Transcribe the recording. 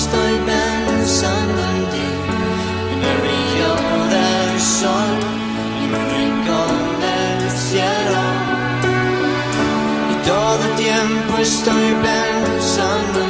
estoy pensando en ti, en el brillo del sol, en un rincón del cielo. Y todo el tiempo estoy pensando en ti.